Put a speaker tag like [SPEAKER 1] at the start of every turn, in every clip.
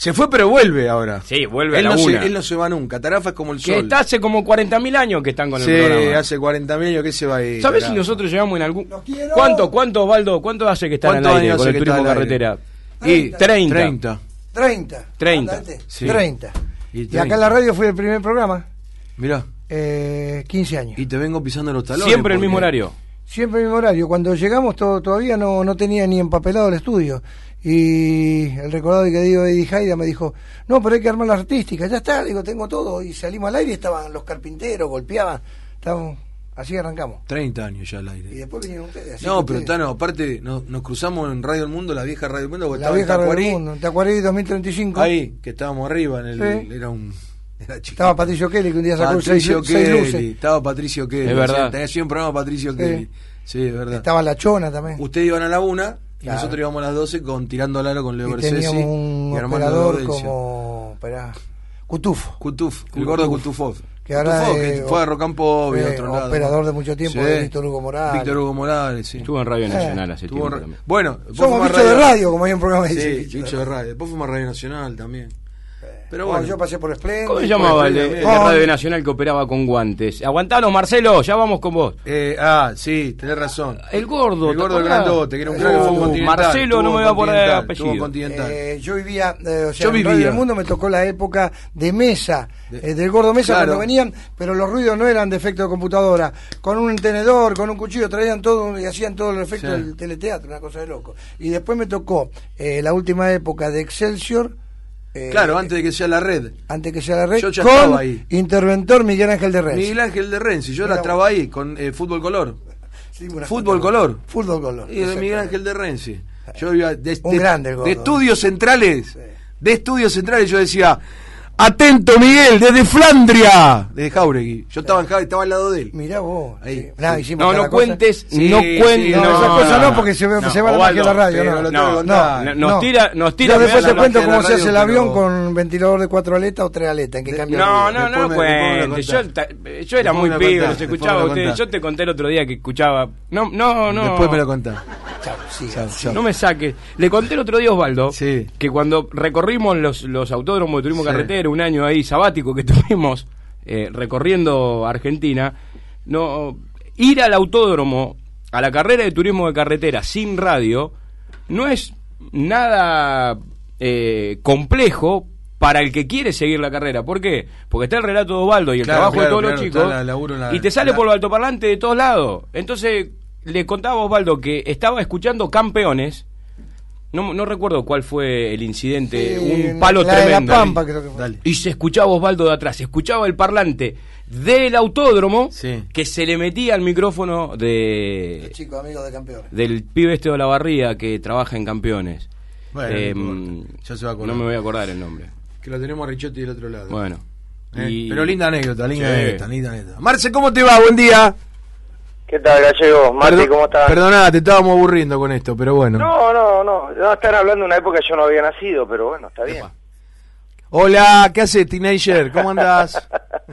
[SPEAKER 1] Se fue, pero vuelve ahora.
[SPEAKER 2] Sí, vuelve
[SPEAKER 1] él
[SPEAKER 2] a la
[SPEAKER 1] no
[SPEAKER 2] una.
[SPEAKER 1] Se, él no se va nunca. Tarafa es como el
[SPEAKER 2] que
[SPEAKER 1] sol.
[SPEAKER 2] está hace como 40.000 años que están con
[SPEAKER 1] sí,
[SPEAKER 2] el programa.
[SPEAKER 1] hace 40 años que se va a ir.
[SPEAKER 2] ¿Sabes si nosotros llegamos en algún...
[SPEAKER 3] Los quiero.
[SPEAKER 2] ¿Cuánto, cuánto, Osvaldo? ¿Cuánto hace que están al
[SPEAKER 1] ¿Cuántos
[SPEAKER 2] aire con
[SPEAKER 1] hace
[SPEAKER 2] el turismo carretera?
[SPEAKER 1] Y
[SPEAKER 2] 30.
[SPEAKER 1] 30.
[SPEAKER 3] 30.
[SPEAKER 2] 30.
[SPEAKER 3] Andate.
[SPEAKER 1] Sí.
[SPEAKER 3] 30.
[SPEAKER 1] Y
[SPEAKER 3] Y,
[SPEAKER 1] 30.
[SPEAKER 3] acá en la radio fue el primer programa.
[SPEAKER 1] Mirá.
[SPEAKER 3] Eh, 15 años.
[SPEAKER 1] Y te vengo pisando los talones.
[SPEAKER 2] Siempre el mismo horario.
[SPEAKER 3] Siempre el mismo horario. Cuando llegamos to- todavía no, no tenía ni empapelado el estudio. Y el recordado que digo Eddie Haida me dijo, no, pero hay que armar la artística. Ya está, digo, tengo todo. Y salimos al aire y estaban los carpinteros, golpeaban. Estábamos, así arrancamos.
[SPEAKER 1] 30 años ya al
[SPEAKER 3] Y
[SPEAKER 1] aire.
[SPEAKER 3] después vinieron ustedes. así
[SPEAKER 1] No, pero
[SPEAKER 3] ustedes-
[SPEAKER 1] Tano, aparte nos, nos cruzamos en Radio El Mundo, la vieja Radio El Mundo,
[SPEAKER 3] La
[SPEAKER 1] estaba en
[SPEAKER 3] vieja radio
[SPEAKER 1] Tacuarí,
[SPEAKER 3] del mundo. Tacuarí 2035.
[SPEAKER 1] Ahí, que estábamos arriba, en el,
[SPEAKER 3] Sí.
[SPEAKER 1] era un... Era chiquito.
[SPEAKER 3] Estaba Patricio Kelly que un día sacó seis,
[SPEAKER 1] Patricio
[SPEAKER 3] seis
[SPEAKER 1] Kelly,
[SPEAKER 3] luces.
[SPEAKER 1] estaba Patricio Kelly.
[SPEAKER 2] Es verdad.
[SPEAKER 1] tenía sido un programa Patricio
[SPEAKER 3] Sí.
[SPEAKER 1] Kelly. Sí, es verdad.
[SPEAKER 3] Estaba la chona también.
[SPEAKER 1] Ustedes iban a la una y
[SPEAKER 3] Claro.
[SPEAKER 1] nosotros íbamos a las 12 con Tirando al Aro con Leo
[SPEAKER 3] y
[SPEAKER 1] Bersesi
[SPEAKER 3] teníamos un
[SPEAKER 1] y Armando
[SPEAKER 3] operador como esperá, Cutufo
[SPEAKER 1] Cutuf, el gordo Cutufov.
[SPEAKER 3] Que ahora
[SPEAKER 1] Cutufov,
[SPEAKER 3] es-
[SPEAKER 1] que fue a Rocampo
[SPEAKER 3] eh,
[SPEAKER 1] otro lado.
[SPEAKER 3] operador de mucho tiempo,
[SPEAKER 1] Sí.
[SPEAKER 3] de Víctor Hugo Morales.
[SPEAKER 1] Víctor Hugo Morales, sí.
[SPEAKER 2] Estuvo en Radio Nacional hace
[SPEAKER 1] Estuvo
[SPEAKER 2] tiempo
[SPEAKER 1] en
[SPEAKER 2] también.
[SPEAKER 1] Bueno,
[SPEAKER 3] Somos bichos de radio, como hay un programa que
[SPEAKER 1] Sí,
[SPEAKER 3] dice,
[SPEAKER 1] bicho de radio. Después fuimos a Radio Nacional también. Pero
[SPEAKER 3] Bueno,
[SPEAKER 1] bueno,
[SPEAKER 3] yo pasé por Splendid.
[SPEAKER 2] ¿Cómo se llamaba el de, el Radio Nacional que operaba con guantes? Aguantanos, Marcelo, ya vamos con vos.
[SPEAKER 1] eh, ah, sí, tenés razón.
[SPEAKER 2] El gordo,
[SPEAKER 1] El
[SPEAKER 2] ¿te
[SPEAKER 1] gordo grandote, que era un
[SPEAKER 3] Uh,
[SPEAKER 1] crack que fue continental.
[SPEAKER 2] Marcelo, no me voy a poner
[SPEAKER 1] Continental,
[SPEAKER 2] apellido.
[SPEAKER 3] Eh, yo vivía, eh, o sea,
[SPEAKER 1] Yo
[SPEAKER 3] en
[SPEAKER 1] vivía.
[SPEAKER 3] Radio del Mundo me tocó la época de mesa, eh, del gordo mesa
[SPEAKER 1] Claro.
[SPEAKER 3] cuando venían, pero los ruidos no eran de efecto de computadora. Con un tenedor, con un cuchillo, traían todo y hacían todo el efecto
[SPEAKER 1] Sí.
[SPEAKER 3] del teleteatro, una cosa de loco. Y después me tocó eh, la última época de Excelsior. Eh,
[SPEAKER 1] Claro, antes de que sea la red.
[SPEAKER 3] antes que sea la red,
[SPEAKER 1] Yo ya
[SPEAKER 3] con
[SPEAKER 1] estaba ahí.
[SPEAKER 3] interventor Miguel Ángel de Red.
[SPEAKER 1] Miguel Ángel de Renzi, yo la traba ahí con eh, Fútbol Color.
[SPEAKER 3] Sí,
[SPEAKER 1] Fútbol color.
[SPEAKER 3] Fútbol color.
[SPEAKER 1] Y de Miguel. Ángel de Renzi. Yo iba de,
[SPEAKER 3] Un
[SPEAKER 1] de- de estudios centrales. De estudios centrales yo decía, atento Miguel, desde Flandria. Desde Jauregui. Yo estaba, en Jauregui, estaba al lado de él.
[SPEAKER 3] Mirá vos.
[SPEAKER 1] Ahí.
[SPEAKER 3] sí. Nada,
[SPEAKER 1] Sí.
[SPEAKER 3] hicimos
[SPEAKER 2] No, no
[SPEAKER 3] cosa.
[SPEAKER 2] cuentes,
[SPEAKER 1] Sí,
[SPEAKER 2] no
[SPEAKER 1] sí,
[SPEAKER 2] cuentes.
[SPEAKER 3] No,
[SPEAKER 1] No,
[SPEAKER 3] esas cosas no,
[SPEAKER 1] no,
[SPEAKER 3] porque se,
[SPEAKER 2] no,
[SPEAKER 3] se va la
[SPEAKER 2] Osvaldo,
[SPEAKER 3] magia de la radio. No,
[SPEAKER 1] lo
[SPEAKER 3] no,
[SPEAKER 1] tengo que contar.
[SPEAKER 2] no, nos tira, nos tira.
[SPEAKER 3] Yo después te
[SPEAKER 2] la
[SPEAKER 3] cuento cómo
[SPEAKER 1] la
[SPEAKER 3] se hace el avión
[SPEAKER 1] pero-
[SPEAKER 3] con ventilador de cuatro aletas o tres aletas. ¿En qué cambia? el
[SPEAKER 2] No, no, no cuentes. Yo, era muy pibe, los escuchaba ustedes. Yo te conté el otro día que escuchaba. No, no, no.
[SPEAKER 1] Después me lo contás.
[SPEAKER 2] No me saques. Le conté el otro día a Osvaldo que cuando recorrimos los, los autódromos de turismo
[SPEAKER 1] Sí.
[SPEAKER 2] Un año ahí sabático que tuvimos eh, recorriendo Argentina, no ir al autódromo, a la carrera de turismo de carretera sin radio, no es nada eh, complejo para el que quiere seguir la carrera. ¿Por qué? Porque está el relato de Osvaldo y el
[SPEAKER 1] Claro,
[SPEAKER 2] trabajo de todos
[SPEAKER 1] claro,
[SPEAKER 2] los chicos
[SPEAKER 1] la- laburo en la-
[SPEAKER 2] y te sale
[SPEAKER 1] la-
[SPEAKER 2] por el altoparlante de todos lados. Entonces le contaba a Osvaldo que estaba escuchando campeones. No, no recuerdo cuál fue el incidente,
[SPEAKER 3] Sí,
[SPEAKER 2] un palo
[SPEAKER 3] la de
[SPEAKER 2] tremendo.
[SPEAKER 3] La Pampa, creo que fue.
[SPEAKER 1] Dale.
[SPEAKER 2] Y se escuchaba Osvaldo de atrás, se escuchaba el parlante del autódromo
[SPEAKER 1] Sí.
[SPEAKER 2] que se le metía al micrófono de
[SPEAKER 3] Los chicos amigos de campeones.
[SPEAKER 2] del pibe este de la barría que trabaja en campeones.
[SPEAKER 1] Bueno,
[SPEAKER 2] Eh,
[SPEAKER 1] no importa. Ya se va a acordar.
[SPEAKER 2] no me voy a acordar el nombre.
[SPEAKER 1] Que lo tenemos a Richotti del otro lado.
[SPEAKER 2] Bueno.
[SPEAKER 1] Eh,
[SPEAKER 2] y-
[SPEAKER 1] Pero linda anécdota, linda
[SPEAKER 2] Sí.
[SPEAKER 1] anécdota, linda anécdota. Marce, ¿cómo te va? Buen día.
[SPEAKER 4] ¿Qué tal, Gallego? Marti, ¿cómo estás?
[SPEAKER 1] Perdona, te estábamos aburriendo con esto, pero bueno.
[SPEAKER 4] No, no, no. No, están hablando de una época que yo no había nacido, pero bueno, está bien.
[SPEAKER 1] Hola, ¿qué haces, teenager? ¿Cómo andás?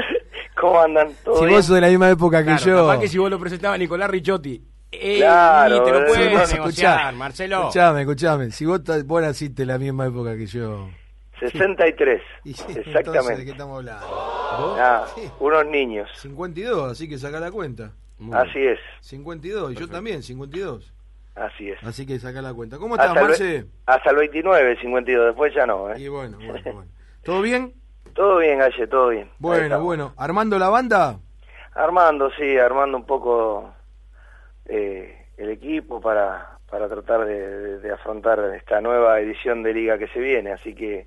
[SPEAKER 4] ¿Cómo andan? ¿Todo
[SPEAKER 1] si
[SPEAKER 4] bien?
[SPEAKER 1] vos sos de la misma época que
[SPEAKER 2] Claro,
[SPEAKER 1] yo.
[SPEAKER 2] capaz que si vos lo presentabas a Nicolás Ricciotti. eh,
[SPEAKER 4] Claro,
[SPEAKER 2] te lo puedes
[SPEAKER 4] vos
[SPEAKER 2] negociar, Marcelo.
[SPEAKER 1] Escuchame, escuchame. Si vos, vos naciste en la misma época que yo.
[SPEAKER 4] 63,
[SPEAKER 1] Y sí, entonces, ¿de qué
[SPEAKER 4] exactamente.
[SPEAKER 1] estamos hablando?
[SPEAKER 4] Ah,
[SPEAKER 1] Sí.
[SPEAKER 4] unos niños.
[SPEAKER 1] 52, así que saca la cuenta.
[SPEAKER 2] Muy bien.
[SPEAKER 4] Así es,
[SPEAKER 1] 52, y yo también, 52.
[SPEAKER 4] Así es.
[SPEAKER 1] Así que saca la cuenta. ¿Cómo estás,
[SPEAKER 4] Hasta el,
[SPEAKER 1] Marce?
[SPEAKER 4] ve- hasta el 29, 52, después ya no,
[SPEAKER 1] Y
[SPEAKER 4] ¿eh?
[SPEAKER 1] bueno, bueno, bueno. ¿Todo bien?
[SPEAKER 4] Todo bien, Galle, todo bien.
[SPEAKER 1] Bueno, bueno. ¿Armando la banda?
[SPEAKER 4] Armando, sí, armando un poco eh, el equipo para, para tratar de, de- de afrontar esta nueva edición de liga que se viene. Así que,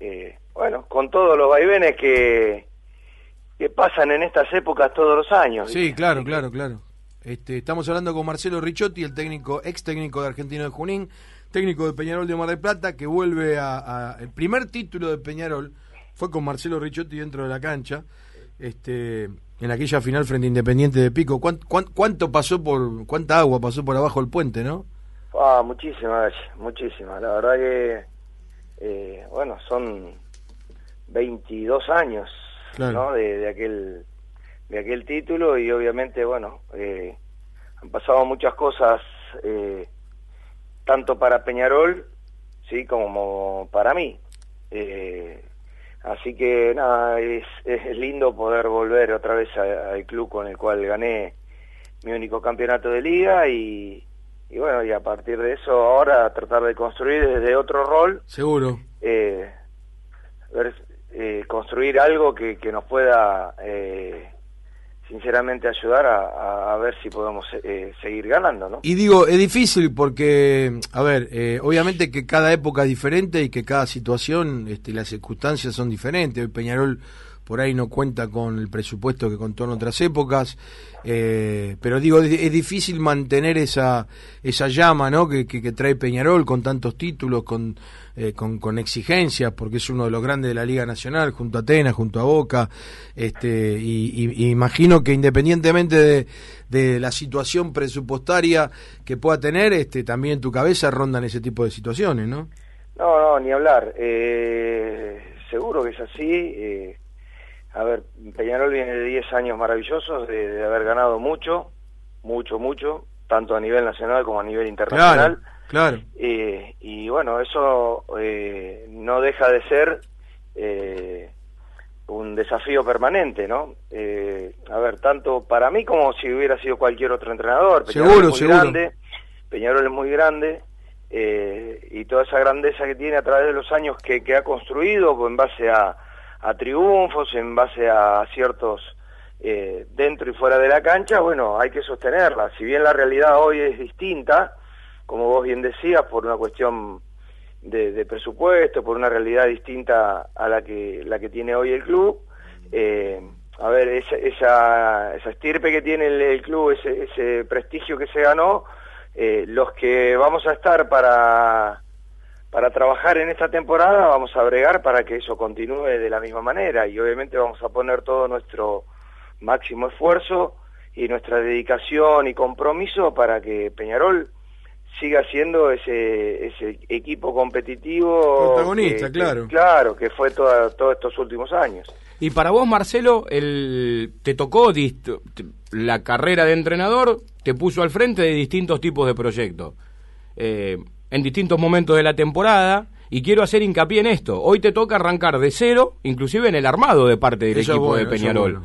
[SPEAKER 4] eh, bueno, con todos los vaivenes que, que pasan en estas épocas todos los años.
[SPEAKER 1] Sí, claro, claro, claro. Este, estamos hablando con Marcelo Ricciotti, el técnico, ex técnico de Argentino de Junín, técnico de Peñarol de Mar del Plata, que vuelve a, a- el primer título de Peñarol fue con Marcelo Ricciotti dentro de la cancha, este, en aquella final frente a Independiente de Pico. ¿Cuán- cuán- cuánto pasó por, cuánta agua pasó por abajo el puente, no?
[SPEAKER 4] Ah, muchísima, Galle, muchísima. La verdad que, eh, bueno, son 22 años
[SPEAKER 1] Claro.
[SPEAKER 4] ¿no? de, de aquel de aquel título y obviamente, bueno, eh, han pasado muchas cosas eh, tanto para Peñarol, sí, como para mí. Eh, así que nada, es, es lindo poder volver otra vez al club con el cual gané mi único campeonato de liga y, y bueno, y a partir de eso ahora tratar de construir desde otro rol.
[SPEAKER 1] Seguro.
[SPEAKER 4] Eh, ver, eh, construir algo que, que nos pueda eh, sinceramente ayudar a, a, ver si podemos eh, seguir ganando, ¿no?
[SPEAKER 1] Y digo, es difícil porque, a ver, eh, obviamente que cada época es diferente y que cada situación, este, las circunstancias son diferentes. El Peñarol por ahí no cuenta con el presupuesto que contó en otras épocas, eh, pero digo, es, difícil mantener esa, esa llama ¿no? que, que, trae Peñarol con tantos títulos, con, eh, con, con, exigencias, porque es uno de los grandes de la Liga Nacional, junto a Atenas, junto a Boca, este, y, imagino que independientemente de, de, la situación presupuestaria que pueda tener, este, también en tu cabeza rondan ese tipo de situaciones, ¿no?
[SPEAKER 4] No, no, ni hablar. Eh, seguro que es así. Eh, a ver, Peñarol viene de 10 años maravillosos, de, haber ganado mucho, mucho, mucho, tanto a nivel nacional como a nivel internacional.
[SPEAKER 1] Claro.
[SPEAKER 4] Eh, y bueno, eso eh, no deja de ser eh, un desafío permanente, ¿no? a ver, tanto para mí como si hubiera sido cualquier otro entrenador.
[SPEAKER 1] Peñarol seguro,
[SPEAKER 4] es muy grande, Peñarol es muy grande. y toda esa grandeza que tiene a través de los años que, que ha construido pues, en base a, a triunfos, en base a ciertos eh, dentro y fuera de la cancha, bueno, hay que sostenerla. Si bien la realidad hoy es distinta, como vos bien decías, por una cuestión de, presupuesto, por una realidad distinta a la que, la que tiene hoy el club, eh, a ver, esa, esa, esa, estirpe que tiene el, club, ese, ese, prestigio que se ganó, eh, los que vamos a estar para para trabajar en esta temporada vamos a bregar para que eso continúe de la misma manera y obviamente vamos a poner todo nuestro máximo esfuerzo y nuestra dedicación y compromiso para que Peñarol siga siendo ese, ese equipo competitivo
[SPEAKER 1] protagonista, claro.
[SPEAKER 4] claro, que fue toda, todos estos últimos años.
[SPEAKER 2] Y para vos, Marcelo, el, te tocó la carrera de entrenador, te puso al frente de distintos tipos de proyectos. Eh, en distintos momentos de la temporada y quiero hacer hincapié en esto. Hoy te toca arrancar de cero, inclusive en el armado de parte del equipo de Peñarol.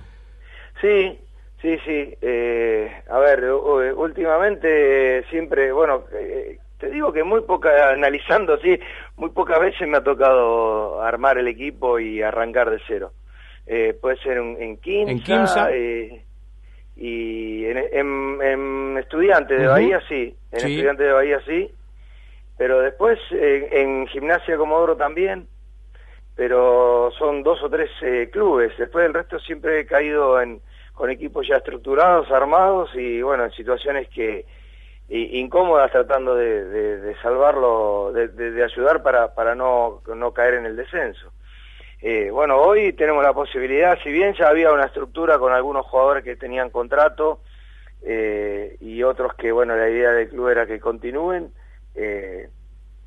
[SPEAKER 4] Sí, sí, sí. Eh, a ver, últimamente siempre, bueno, eh, te digo que muy poca, analizando sí, muy pocas veces me ha tocado armar el equipo y arrancar de cero. Eh, puede ser en, en Quinza, y en, en, Estudiante de Bahía sí, en Estudiante de Bahía sí pero después eh, en Gimnasia Comodoro también, pero son dos o tres eh, clubes, después el resto siempre he caído en, con equipos ya estructurados, armados y bueno, en situaciones que incómodas tratando de, salvarlo, de, ayudar para, para no, no caer en el descenso. Eh, bueno, hoy tenemos la posibilidad, si bien ya había una estructura con algunos jugadores que tenían contrato y otros que, bueno, la idea del club era que continúen, eh,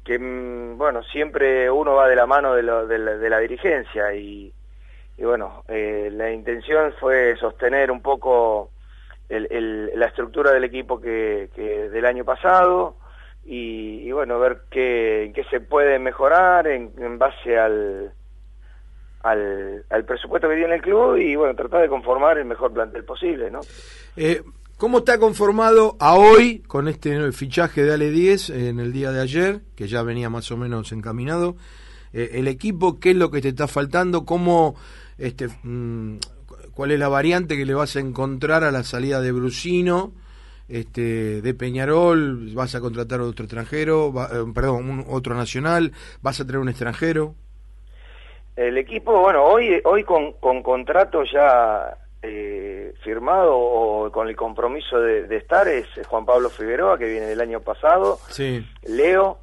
[SPEAKER 4] que mm, bueno, siempre uno va de la mano de, de, la, dirigencia y, bueno, eh, la intención fue sostener un poco la estructura del equipo que, del año pasado y, bueno, ver qué, qué se puede mejorar en, base al, al, al, presupuesto que tiene el club y bueno, tratar de conformar el mejor plantel posible, ¿no?
[SPEAKER 1] Eh, ¿Cómo está conformado a hoy con este fichaje de Ale 10 en el día de ayer, que ya venía más o menos encaminado? Eh, el equipo, ¿qué es lo que te está faltando? ¿Cómo, este, mm, ¿Cuál es la variante que le vas a encontrar a la salida de Brusino? Este, de Peñarol, vas a contratar otro extranjero, eh, perdón, un, otro nacional, vas a tener un extranjero.
[SPEAKER 4] El equipo, bueno, hoy, hoy con, con contrato ya eh, firmado o con el compromiso de, estar es Juan Pablo Figueroa, que viene del año pasado,
[SPEAKER 1] sí.
[SPEAKER 4] Leo,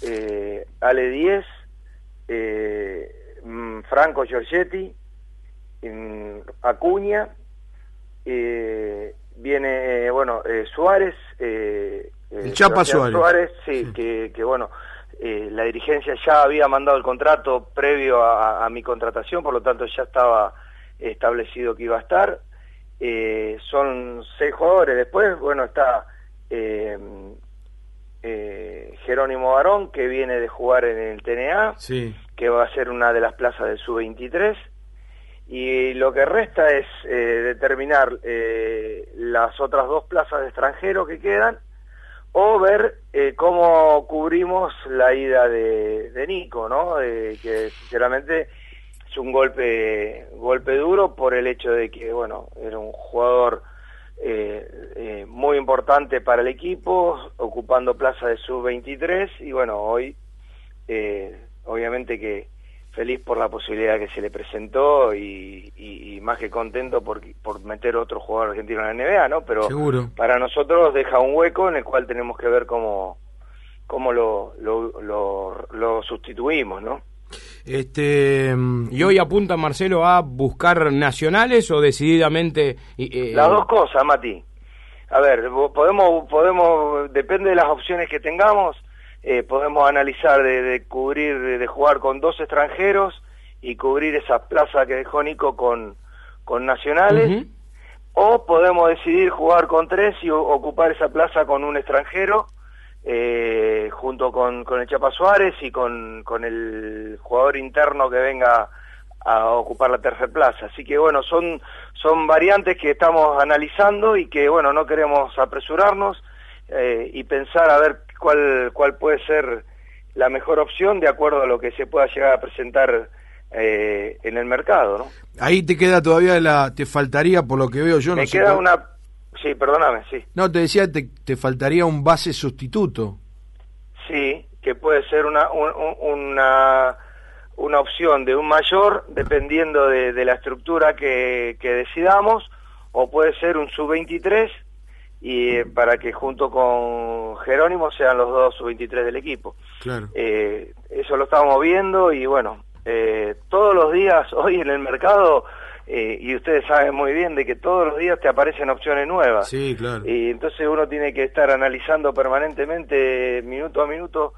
[SPEAKER 4] eh, Ale Díez, eh, mm, Franco Giorgetti, mm, Acuña, eh, viene, bueno, Suárez,
[SPEAKER 1] el Chapa
[SPEAKER 4] Suárez. sí, Que, que bueno, la dirigencia ya había mandado el contrato previo a mi contratación, por lo tanto ya estaba establecido que iba a estar. Eh, son seis jugadores. Después, bueno, está eh, eh, Jerónimo Barón, que viene de jugar en el TNA.
[SPEAKER 1] Sí.
[SPEAKER 4] que va a ser una de las plazas del sub-23 y lo que resta es eh, determinar eh, las otras dos plazas de extranjero que quedan o ver eh, cómo cubrimos la ida de, de Nico, ¿no? que sinceramente es un golpe golpe duro por el hecho de que, bueno, era un jugador muy importante para el equipo, ocupando plaza de sub-23 y bueno, hoy obviamente que feliz por la posibilidad que se le presentó y, más que contento por, por meter otro jugador argentino en la NBA, ¿no? Pero para nosotros deja un hueco en el cual tenemos que ver cómo, cómo lo, lo, lo, sustituimos, ¿no?
[SPEAKER 2] Este, ¿Y hoy apunta Marcelo a buscar nacionales o decididamente...?
[SPEAKER 4] Eh, Las dos cosas, Mati. A ver, podemos, podemos, depende de las opciones que tengamos, eh, podemos analizar de, cubrir, de, jugar con dos extranjeros y cubrir esa plaza que dejó Nico con, con nacionales, o podemos decidir jugar con tres y ocupar esa plaza con un extranjero, eh, junto con, con el Chapa Suárez y con, con el jugador interno que venga a ocupar la tercera plaza. Así que bueno, son, son variantes que estamos analizando y que bueno, no queremos apresurarnos eh, y pensar a ver cuál, cuál puede ser la mejor opción de acuerdo a lo que se pueda llegar a presentar eh, en el mercado, ¿no?
[SPEAKER 1] Ahí te queda todavía la, te faltaría por lo que veo yo,
[SPEAKER 4] Me queda una, sí, perdóname, sí.
[SPEAKER 1] No, te decía, te, te faltaría un base sustituto.
[SPEAKER 4] Sí, que puede ser una, una, una opción de un mayor, dependiendo de, de la estructura que, que decidamos, o puede ser un sub-23 y eh, para que junto con Jerónimo sean los dos sub-23 del equipo.
[SPEAKER 1] Claro.
[SPEAKER 4] Eh, eso lo estamos viendo y bueno, eh, todos los días hoy en el mercado, y ustedes saben muy bien de que todos los días te aparecen opciones nuevas.
[SPEAKER 1] Sí, claro.
[SPEAKER 4] Y entonces uno tiene que estar analizando permanentemente, minuto a minuto,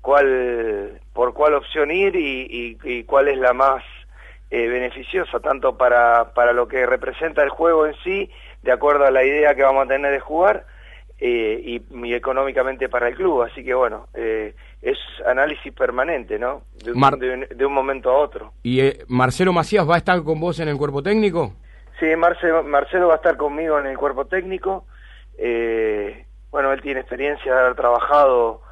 [SPEAKER 4] cuál, por cuál opción ir y, y, cuál es la más beneficiosa, tanto para, para lo que representa el juego en sí, de acuerdo a la idea que vamos a tener de jugar eh, y, económicamente para el club. Así que bueno, eh, es análisis permanente, ¿no? De un, momento a otro.
[SPEAKER 2] ¿Y eh, Marcelo Macías va a estar con vos en el cuerpo técnico?
[SPEAKER 4] Sí, Marcelo, Marcelo va a estar conmigo en el cuerpo técnico. bueno, él tiene experiencia de haber trabajado,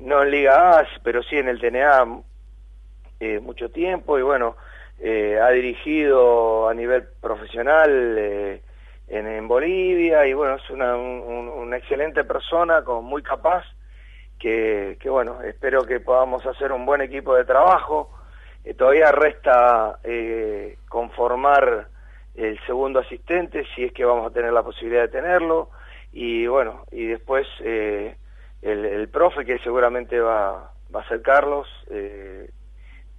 [SPEAKER 4] no en Liga A, pero sí en el TNA mucho tiempo y bueno, ha dirigido a nivel profesional en, Bolivia y bueno, es una, una excelente persona, con, muy capaz, que, bueno, espero que podamos hacer un buen equipo de trabajo. Eh, todavía resta eh, conformar el segundo asistente, si es que vamos a tener la posibilidad de tenerlo, y bueno, y después eh, el, profe que seguramente va, va a ser Carlos,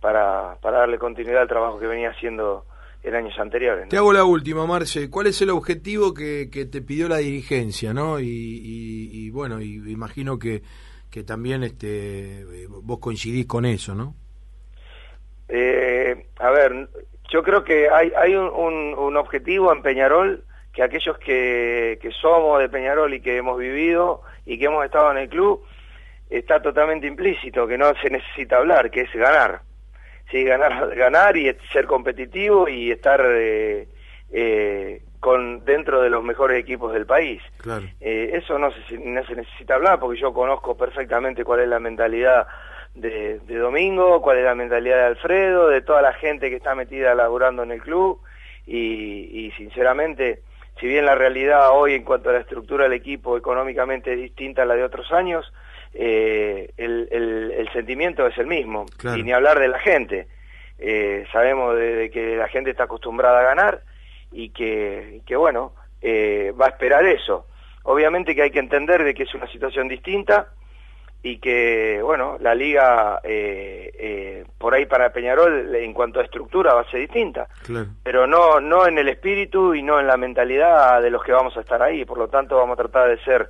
[SPEAKER 4] para, para darle continuidad al trabajo que venía haciendo en años anteriores.
[SPEAKER 1] Te hago la última, Marce. ¿Cuál es el objetivo que, que te pidió la dirigencia, no? Y, bueno, y imagino que, que también este, vos coincidís con eso, ¿no?
[SPEAKER 4] Eh, a ver, yo creo que hay, hay un, un, objetivo en Peñarol que aquellos que, que somos de Peñarol y que hemos vivido y que hemos estado en el club, está totalmente implícito, que no se necesita hablar, que es ganar sí, ganar, ganar y ser competitivo y estar eh, eh, con dentro de los mejores equipos del país.
[SPEAKER 1] Claro.
[SPEAKER 4] Eh, eso no se, no se necesita hablar porque yo conozco perfectamente cuál es la mentalidad de, de, Domingo, cuál es la mentalidad de Alfredo, de toda la gente que está metida laburando en el club y, y sinceramente, si bien la realidad hoy en cuanto a la estructura del equipo económicamente es distinta a la de otros años, eh, el, el, sentimiento es el mismo, y ni hablar de la gente. Eh, sabemos de, que la gente está acostumbrada a ganar y que, que bueno, eh, va a esperar eso. Obviamente que hay que entender de que es una situación distinta y que, bueno, la liga por ahí para Peñarol en cuanto a estructura va a ser distinta, pero no, no en el espíritu y no en la mentalidad de los que vamos a estar ahí, por lo tanto vamos a tratar de ser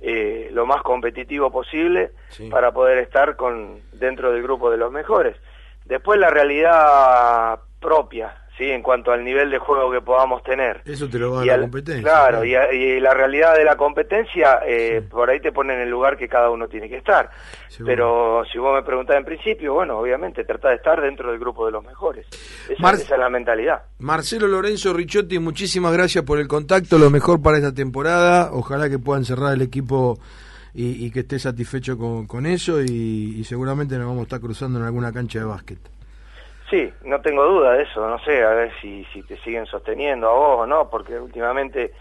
[SPEAKER 4] eh, lo más competitivo posible para poder estar con dentro del grupo de los mejores. Después la realidad propia, ¿sí? En cuanto al nivel de juego que podamos tener.
[SPEAKER 1] Eso te lo va a
[SPEAKER 4] Y al-
[SPEAKER 1] la competencia.
[SPEAKER 4] Claro, y, a- y la realidad de la competencia, eh, por ahí te pone en el lugar que cada uno tiene que estar. Pero si vos me preguntás en principio, bueno, obviamente trata de estar dentro del grupo de los mejores. Esa,
[SPEAKER 1] Mar-
[SPEAKER 4] esa es la mentalidad.
[SPEAKER 1] Marcelo Lorenzo Richotti, muchísimas gracias por el contacto, lo mejor para esta temporada, ojalá que puedan cerrar el equipo y, y que esté satisfecho con, con eso y, y seguramente nos vamos a estar cruzando en alguna cancha de básquet.
[SPEAKER 4] Sí, no tengo duda de eso, no sé, a ver si, si te siguen sosteniendo a vos o no, porque últimamente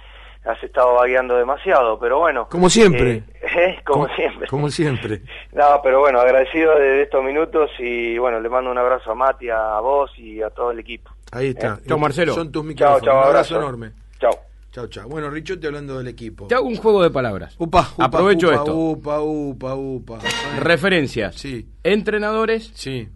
[SPEAKER 4] has estado vagueando demasiado, pero bueno.
[SPEAKER 1] Como siempre.
[SPEAKER 4] eh, eh, como, siempre.
[SPEAKER 1] Como siempre.
[SPEAKER 4] No, pero bueno, agradecido de, de estos minutos y bueno, le mando un abrazo a Mati, a vos y a todo el equipo.
[SPEAKER 1] Ahí está.
[SPEAKER 2] Chao, Marcelo.
[SPEAKER 1] Son tus
[SPEAKER 4] Chao,
[SPEAKER 1] micrófonos.
[SPEAKER 4] chao,
[SPEAKER 1] un abrazo
[SPEAKER 4] abrazo.
[SPEAKER 1] enorme.
[SPEAKER 4] Chao.
[SPEAKER 1] Chao, chao. Bueno, Richotti hablando del equipo.
[SPEAKER 2] Te hago un juego de palabras.
[SPEAKER 1] Upa, upa,
[SPEAKER 2] Aprovecho
[SPEAKER 1] upa,
[SPEAKER 2] esto.
[SPEAKER 1] Upa, upa, upa.
[SPEAKER 2] Referencias.
[SPEAKER 1] Sí.
[SPEAKER 2] Entrenadores
[SPEAKER 1] Sí.